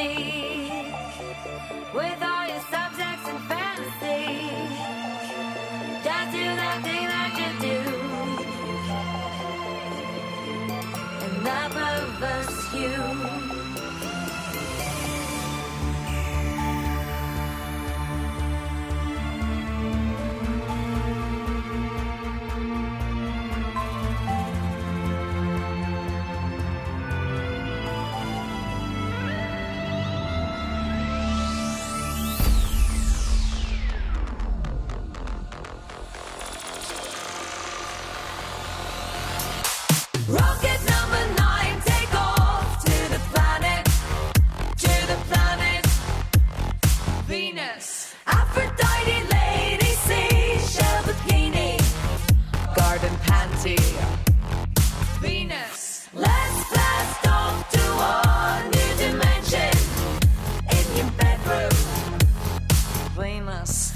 say the word,